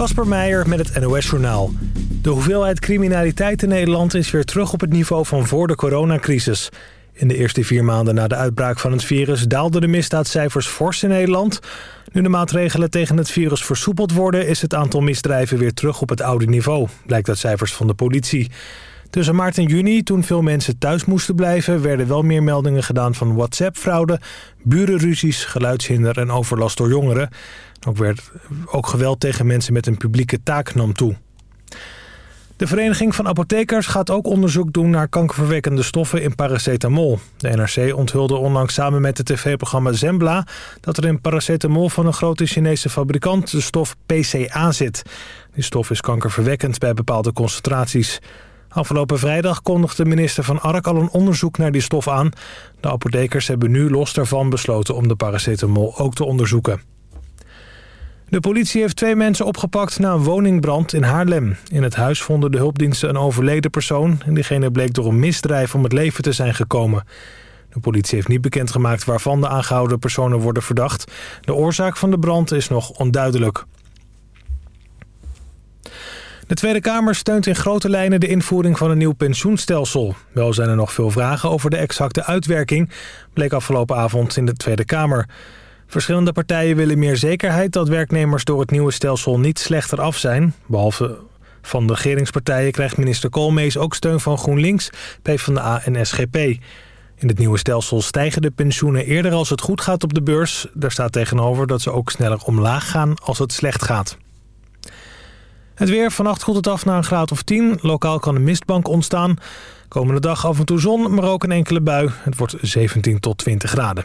Kasper Meijer met het NOS-journaal. De hoeveelheid criminaliteit in Nederland is weer terug op het niveau van voor de coronacrisis. In de eerste vier maanden na de uitbraak van het virus daalden de misdaadcijfers fors in Nederland. Nu de maatregelen tegen het virus versoepeld worden... is het aantal misdrijven weer terug op het oude niveau, blijkt uit cijfers van de politie. Tussen maart en juni, toen veel mensen thuis moesten blijven... werden wel meer meldingen gedaan van WhatsApp-fraude... burenruzies, geluidshinder en overlast door jongeren. Ook, werd, ook geweld tegen mensen met een publieke taak nam toe. De Vereniging van Apothekers gaat ook onderzoek doen naar kankerverwekkende stoffen in paracetamol. De NRC onthulde onlangs samen met het tv-programma Zembla... dat er in paracetamol van een grote Chinese fabrikant de stof PCA zit. Die stof is kankerverwekkend bij bepaalde concentraties. Afgelopen vrijdag kondigde minister Van Ark al een onderzoek naar die stof aan. De apothekers hebben nu los daarvan besloten om de paracetamol ook te onderzoeken. De politie heeft twee mensen opgepakt na een woningbrand in Haarlem. In het huis vonden de hulpdiensten een overleden persoon... en diegene bleek door een misdrijf om het leven te zijn gekomen. De politie heeft niet bekendgemaakt waarvan de aangehouden personen worden verdacht. De oorzaak van de brand is nog onduidelijk. De Tweede Kamer steunt in grote lijnen de invoering van een nieuw pensioenstelsel. Wel zijn er nog veel vragen over de exacte uitwerking... bleek afgelopen avond in de Tweede Kamer... Verschillende partijen willen meer zekerheid dat werknemers door het nieuwe stelsel niet slechter af zijn. Behalve van de regeringspartijen krijgt minister Koolmees ook steun van GroenLinks, PvdA en SGP. In het nieuwe stelsel stijgen de pensioenen eerder als het goed gaat op de beurs. Daar staat tegenover dat ze ook sneller omlaag gaan als het slecht gaat. Het weer, vannacht koelt het af naar een graad of 10. Lokaal kan een mistbank ontstaan. Komende dag af en toe zon, maar ook een enkele bui. Het wordt 17 tot 20 graden.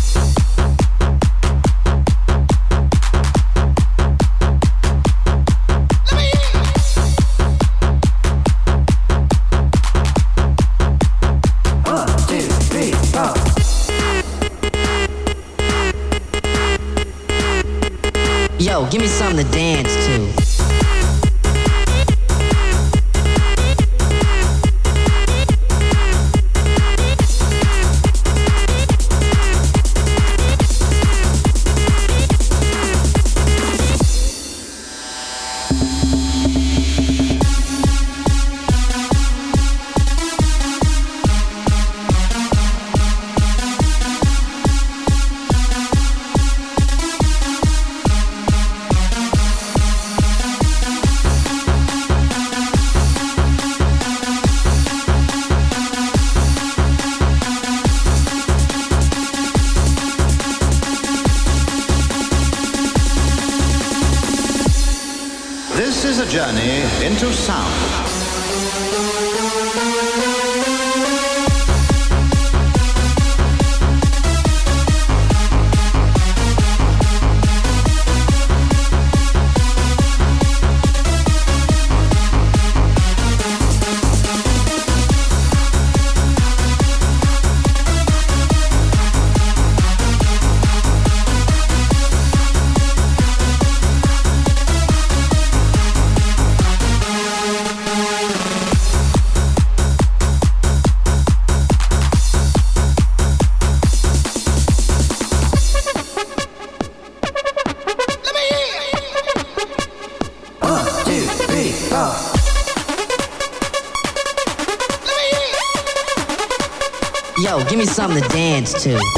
请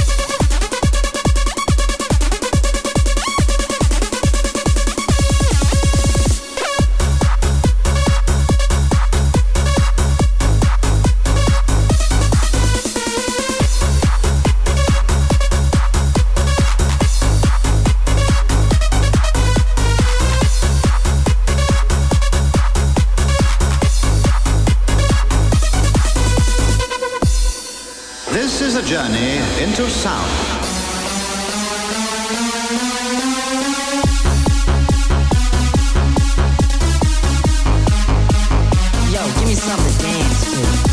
is a journey into sound. Yo, give me something to dance to.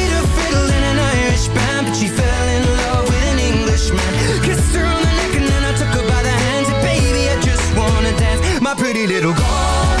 an Kissed her on the neck and then I took her by the hands. And baby, I just wanna dance, my pretty little girl.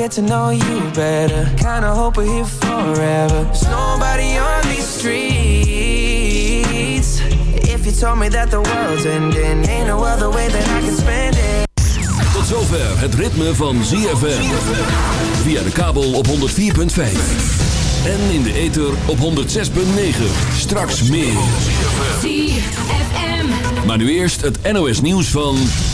get to know you better. Kinda hope we're here forever. There's nobody on these streets. If you told me that the world's ending, ain't no other way that I can spend it. Tot zover het ritme van ZFM. Via de kabel op 104.5. En in de ether op 106.9. Straks meer. Maar nu eerst het NOS nieuws van...